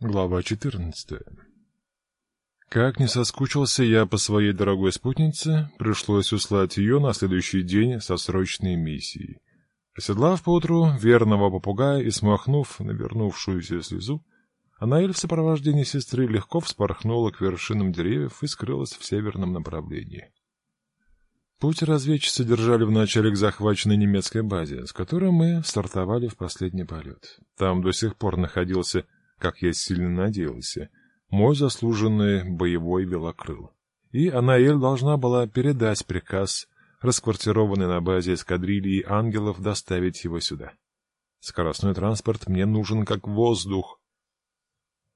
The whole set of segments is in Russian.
Глава 14. Как не соскучился я по своей дорогой спутнице, пришлось услать ее на следующий день со срочной миссией. Оседлав поутру верного попугая и смахнув навернувшуюся слезу, Анаэль в сопровождении сестры легко вспорхнула к вершинам деревьев и скрылась в северном направлении. Путь разведчицы держали вначале к захваченной немецкой базе, с которой мы стартовали в последний полет. Там до сих пор находился как я сильно надеялся, мой заслуженный боевой велокрыл. И Анаэль должна была передать приказ, расквартированный на базе эскадрильи ангелов, доставить его сюда. Скоростной транспорт мне нужен как воздух.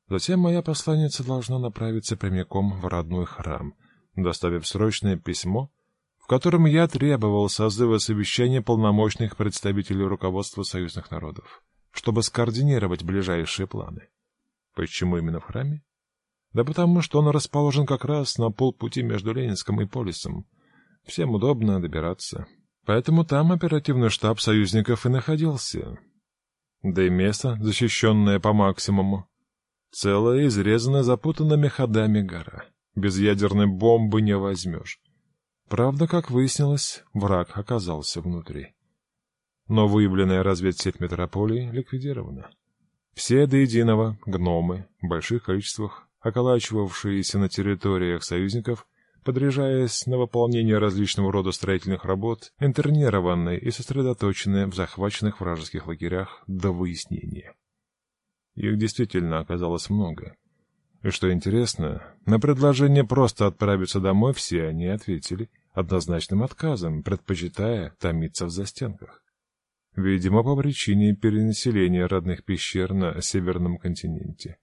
Затем моя посланница должна направиться прямиком в родной храм, доставив срочное письмо, в котором я требовал созыва совещания полномочных представителей руководства союзных народов чтобы скоординировать ближайшие планы. Почему именно в храме? Да потому что он расположен как раз на полпути между Ленинском и Полисом. Всем удобно добираться. Поэтому там оперативный штаб союзников и находился. Да и место, защищенное по максимуму. Целая, изрезанная запутанными ходами гора. Без ядерной бомбы не возьмешь. Правда, как выяснилось, враг оказался внутри но выявленная разведсеть метрополии ликвидирована. Все до единого гномы в больших количествах, околачивавшиеся на территориях союзников, подряжаясь на выполнение различного рода строительных работ, интернированные и сосредоточенные в захваченных вражеских лагерях до выяснения. Их действительно оказалось много. И что интересно, на предложение просто отправиться домой все они ответили однозначным отказом, предпочитая томиться в застенках. Видимо, по причине перенаселения родных пещер на северном континенте.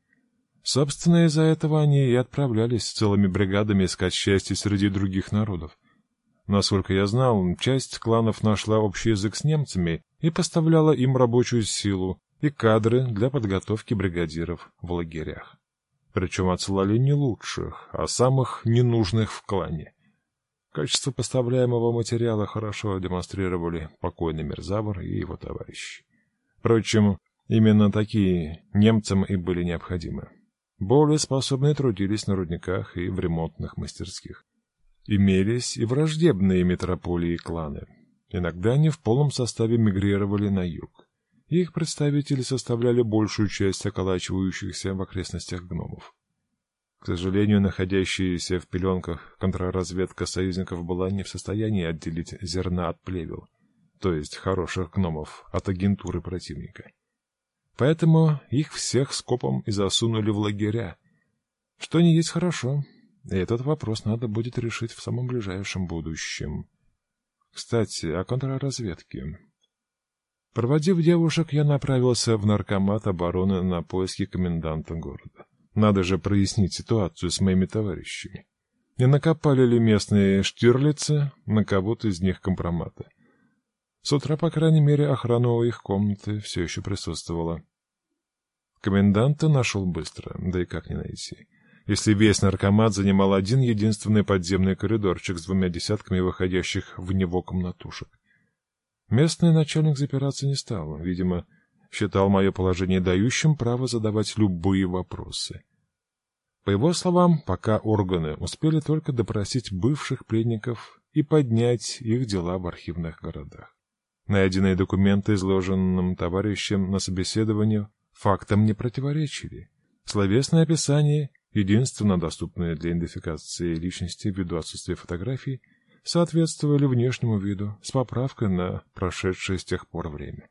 Собственно, из-за этого они и отправлялись целыми бригадами искать счастье среди других народов. Насколько я знал, часть кланов нашла общий язык с немцами и поставляла им рабочую силу и кадры для подготовки бригадиров в лагерях. Причем отсылали не лучших, а самых ненужных в клане. Качество поставляемого материала хорошо демонстрировали покойный Мерзавр и его товарищи. Впрочем, именно такие немцам и были необходимы. Более способные трудились на рудниках и в ремонтных мастерских. Имелись и враждебные метрополии кланы. Иногда они в полном составе мигрировали на юг. Их представители составляли большую часть околачивающихся в окрестностях гномов. К сожалению, находящаяся в пеленках контрразведка союзников была не в состоянии отделить зерна от плевел, то есть хороших гномов, от агентуры противника. Поэтому их всех скопом и засунули в лагеря, что не есть хорошо, и этот вопрос надо будет решить в самом ближайшем будущем. Кстати, о контрразведке. Проводив девушек, я направился в наркомат обороны на поиски коменданта города. Надо же прояснить ситуацию с моими товарищами. Не накопали ли местные штирлицы на кого-то из них компромата? С утра, по крайней мере, охрана у их комнаты все еще присутствовала. Коменданта нашел быстро, да и как не найти. Если весь наркомат занимал один единственный подземный коридорчик с двумя десятками выходящих в него комнатушек. Местный начальник запираться не стал, видимо, считал мое положение дающим право задавать любые вопросы. По его словам, пока органы успели только допросить бывших пленников и поднять их дела в архивных городах. Найденные документы, изложенным товарищем на собеседовании, фактам не противоречили. Словесное описание, единственно доступное для идентификации личности ввиду отсутствия фотографий, соответствовали внешнему виду с поправкой на прошедшее с тех пор время.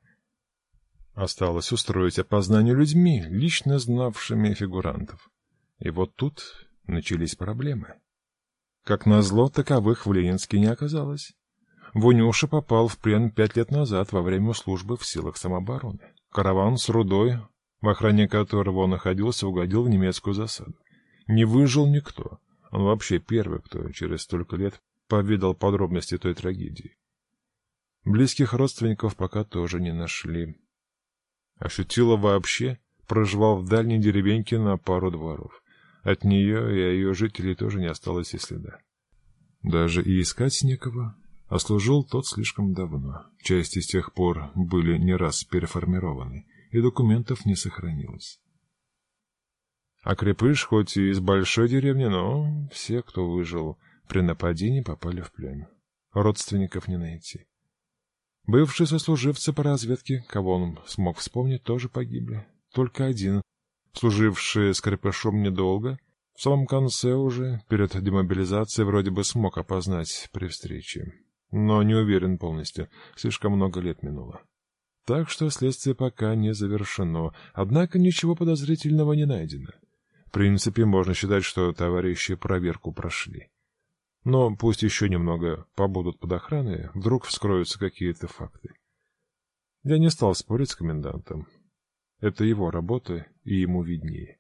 Осталось устроить опознание людьми, лично знавшими фигурантов. И вот тут начались проблемы. Как назло, таковых в Ленинске не оказалось. Вунюша попал в плен пять лет назад во время службы в силах самообороны. Караван с рудой, в охране которого он находился, угодил в немецкую засаду. Не выжил никто. Он вообще первый, кто через столько лет повидал подробности той трагедии. Близких родственников пока тоже не нашли. Ощутила вообще проживал в дальней деревеньке на пару дворов. От нее и ее жителей тоже не осталось и следа. Даже и искать некого, а служил тот слишком давно. Части с тех пор были не раз переформированы, и документов не сохранилось. А крепыш хоть и из большой деревни, но все, кто выжил при нападении, попали в плен. Родственников не найти. Бывшие сослуживцы по разведке, кого он смог вспомнить, тоже погибли. Только один, служивший с крепышом недолго, в самом конце уже, перед демобилизацией, вроде бы смог опознать при встрече. Но не уверен полностью, слишком много лет минуло. Так что следствие пока не завершено, однако ничего подозрительного не найдено. В принципе, можно считать, что товарищи проверку прошли. Но пусть еще немного побудут под охраной, вдруг вскроются какие-то факты. Я не стал спорить с комендантом. Это его работа, и ему виднее.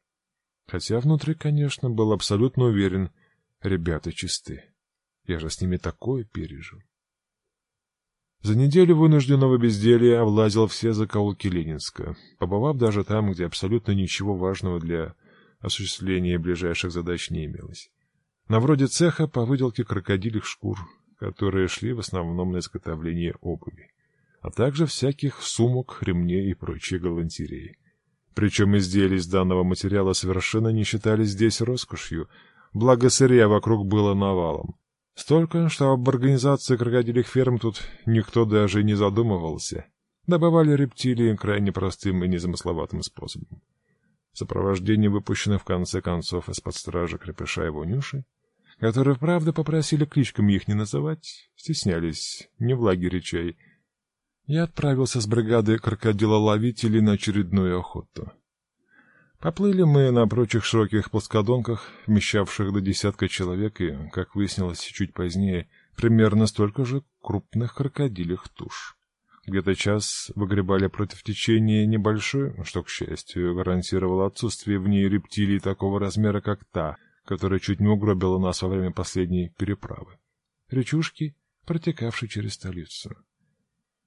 Хотя внутри, конечно, был абсолютно уверен, ребята чисты. Я же с ними такое пережил. За неделю вынужденного безделья облазил все закоулки Ленинска, побывав даже там, где абсолютно ничего важного для осуществления ближайших задач не имелось. На вроде цеха по выделке крокодилих шкур, которые шли в основном на изготовление обуви, а также всяких сумок, ремней и прочей галантереи. Причем изделия из данного материала совершенно не считались здесь роскошью, благо сырья вокруг было навалом. Столько, что об организации крокодилих ферм тут никто даже не задумывался. Добывали рептилии крайне простым и незамысловатым способом. Сопровождение выпущено в конце концов из-под стражи крепыша его нюши, которые, правда, попросили кличками их не называть, стеснялись, не в лагере чай. Я отправился с бригады крокодилоловителей на очередную охоту. Поплыли мы на прочих широких плоскодонках, вмещавших до десятка человек, и, как выяснилось чуть позднее, примерно столько же крупных крокодилях туш. Где-то час выгребали против течения небольшой, что, к счастью, гарантировало отсутствие в ней рептилий такого размера, как та, которая чуть не угробила нас во время последней переправы. Речушки, протекавшей через столицу.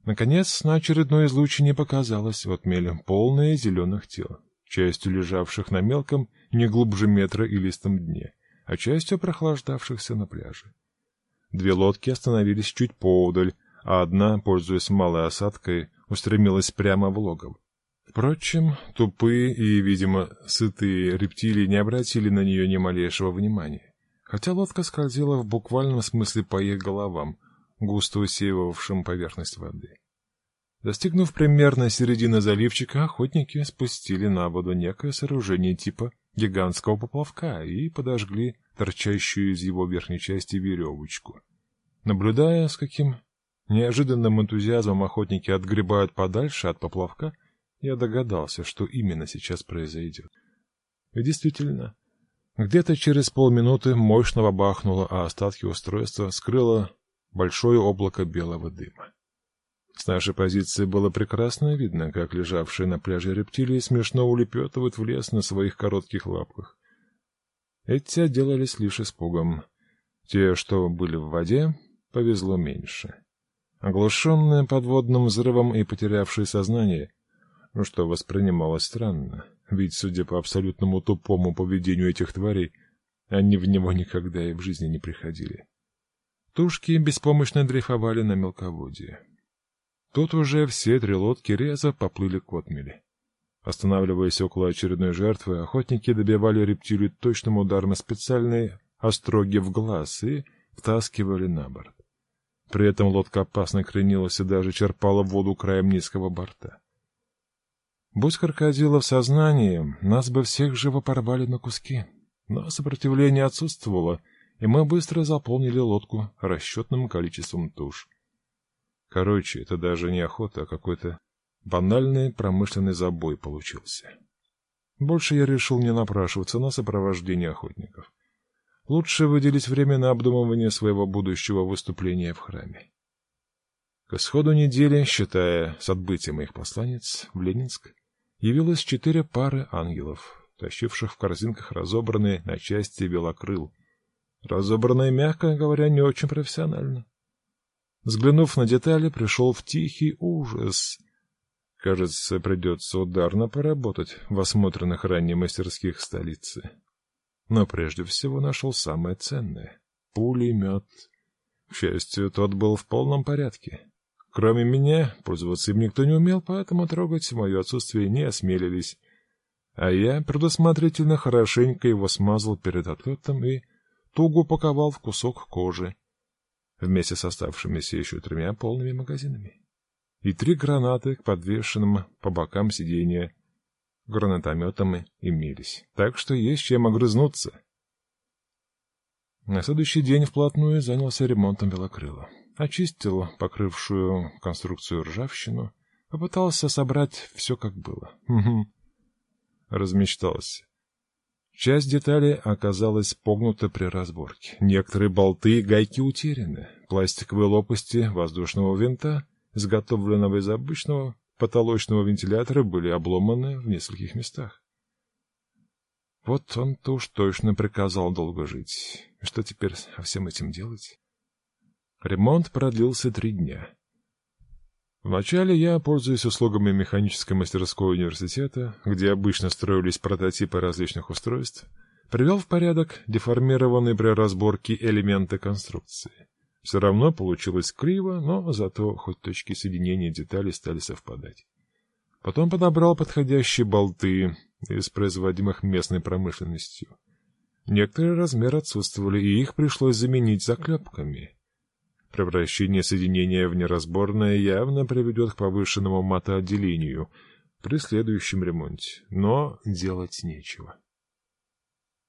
Наконец, на очередной излучине показалось в отмеле полное зеленых тел частью лежавших на мелком, не глубже метра и листом дне, а частью прохлаждавшихся на пляже. Две лодки остановились чуть поодаль, а одна, пользуясь малой осадкой, устремилась прямо в логово. Впрочем, тупые и, видимо, сытые рептилии не обратили на нее ни малейшего внимания, хотя лодка скользила в буквальном смысле по их головам, густо усеивавшим поверхность воды. Достигнув примерно середины заливчика, охотники спустили на воду некое сооружение типа гигантского поплавка и подожгли торчащую из его верхней части веревочку. Наблюдая, с каким неожиданным энтузиазмом охотники отгребают подальше от поплавка, я догадался, что именно сейчас произойдет. И действительно, где-то через полминуты мощного бахнуло, а остатки устройства скрыло большое облако белого дыма. С нашей позиции было прекрасно видно, как лежавшие на пляже рептилии смешно улепетывают в лес на своих коротких лапках. Эти отделались лишь испугом. Те, что были в воде, повезло меньше. Оглушенные подводным взрывом и потерявшие сознание, что воспринималось странно, ведь, судя по абсолютному тупому поведению этих тварей, они в него никогда и в жизни не приходили. Тушки беспомощно дрейфовали на мелководье. Тут уже все три лодки реза поплыли к отмели. Останавливаясь около очередной жертвы, охотники добивали рептилию точным ударом специальной остроги в глаз и втаскивали на борт. При этом лодка опасно кренилась и даже черпала воду краем низкого борта. Будь крокодила в сознании, нас бы всех живо порвали на куски. Но сопротивление отсутствовало, и мы быстро заполнили лодку расчетным количеством туш. Короче, это даже не охота, а какой-то банальный промышленный забой получился. Больше я решил не напрашиваться на сопровождение охотников. Лучше выделить время на обдумывание своего будущего выступления в храме. К исходу недели, считая с отбытием моих посланец в Ленинск, явилось четыре пары ангелов, тащивших в корзинках разобранные на части белокрыл. Разобранные, мягко говоря, не очень профессионально. Взглянув на детали, пришел в тихий ужас. Кажется, придется ударно поработать в осмотренных ранее мастерских столицы. Но прежде всего нашел самое ценное — пулемет. К счастью, тот был в полном порядке. Кроме меня, пользоваться им никто не умел, поэтому трогать в мое отсутствие не осмелились. А я предусмотрительно хорошенько его смазал перед отлетом и туго упаковал в кусок кожи, вместе с оставшимися еще тремя полными магазинами. И три гранаты к подвешенным по бокам сиденья гранатометами имелись, так что есть чем огрызнуться. На следующий день вплотную занялся ремонтом велокрыла. Очистил покрывшую конструкцию ржавчину, попытался собрать все как было. Размечтался. Часть деталей оказалась погнута при разборке. Некоторые болты и гайки утеряны. Пластиковые лопасти воздушного винта, изготовленного из обычного потолочного вентилятора, были обломаны в нескольких местах. Вот он-то уж точно приказал долго жить. Что теперь со всем этим делать? Ремонт продлился три дня. Вначале я, пользуясь услугами механической мастерской университета, где обычно строились прототипы различных устройств, привел в порядок деформированные при разборке элементы конструкции. Все равно получилось криво, но зато хоть точки соединения деталей стали совпадать. Потом подобрал подходящие болты из производимых местной промышленностью. Некоторые размеры отсутствовали, и их пришлось заменить заклепками. Превращение соединения в неразборное явно приведет к повышенному матоотделению при следующем ремонте, но делать нечего.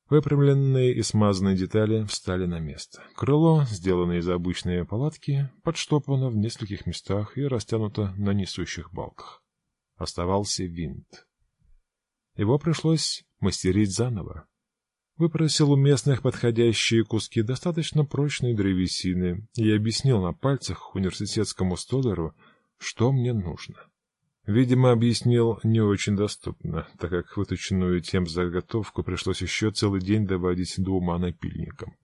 Выпрямленные и смазанные детали встали на место. Крыло, сделанное из обычной палатки, подштопано в нескольких местах и растянуто на несущих балках. Оставался винт. Его пришлось мастерить заново выпросил у местных подходящие куски достаточно прочной древесины и объяснил на пальцах университетскому столяру, что мне нужно. Видимо, объяснил не очень доступно, так как выточенную тем заготовку пришлось еще целый день доводить до ума напильником.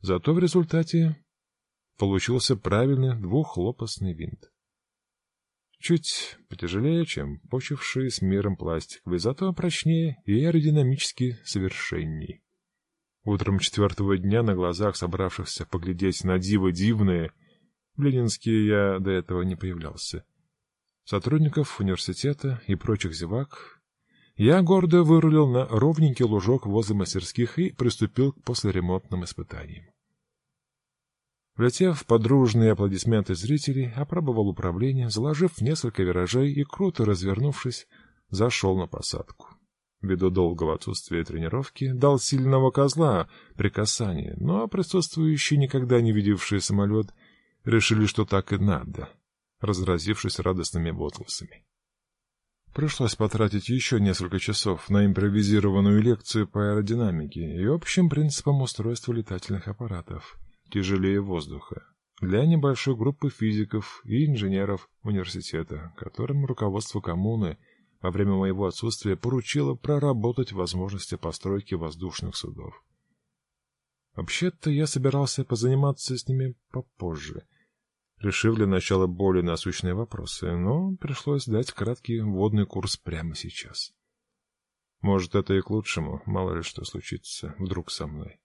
Зато в результате получился правильный двухлопастный винт. Чуть потяжелее, чем почивший с миром пластиковый, зато прочнее и аэродинамически совершенней. Утром четвертого дня на глазах собравшихся поглядеть на диво дивное, в Ленинске я до этого не появлялся, сотрудников университета и прочих зевак, я гордо вырулил на ровненький лужок возле мастерских и приступил к послеремонтным испытаниям. Влетев под дружные аплодисменты зрителей, опробовал управление, заложив несколько виражей и, круто развернувшись, зашел на посадку. Ввиду долгого отсутствия тренировки, дал сильного козла при касании, но присутствующие, никогда не видевшие самолет, решили, что так и надо, разразившись радостными возгласами. Пришлось потратить еще несколько часов на импровизированную лекцию по аэродинамике и общим принципам устройства летательных аппаратов — тяжелее воздуха для небольшой группы физиков и инженеров университета, которым руководство коммуны во время моего отсутствия поручило проработать возможности постройки воздушных судов. Вообще-то я собирался позаниматься с ними попозже, решив для начала более насущные вопросы, но пришлось дать краткий вводный курс прямо сейчас. Может, это и к лучшему, мало ли что случится вдруг со мной.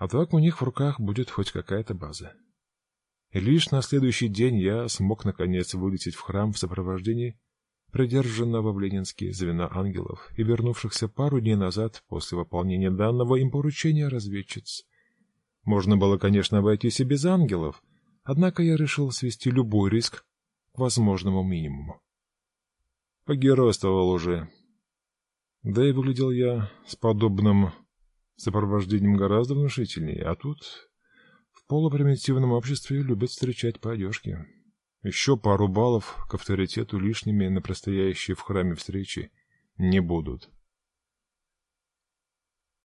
А так у них в руках будет хоть какая-то база. И лишь на следующий день я смог наконец вылететь в храм в сопровождении придержанного в Ленинске звена ангелов и вернувшихся пару дней назад после выполнения данного им поручения разведчиц. Можно было, конечно, обойтись и без ангелов, однако я решил свести любой риск к возможному минимуму. Погеройствовал уже. Да и выглядел я с подобным сопровождением гораздо внушительнее, а тут в полупримитивном обществе любят встречать по одежке. Еще пару баллов к авторитету лишними на предстоящие в храме встречи не будут.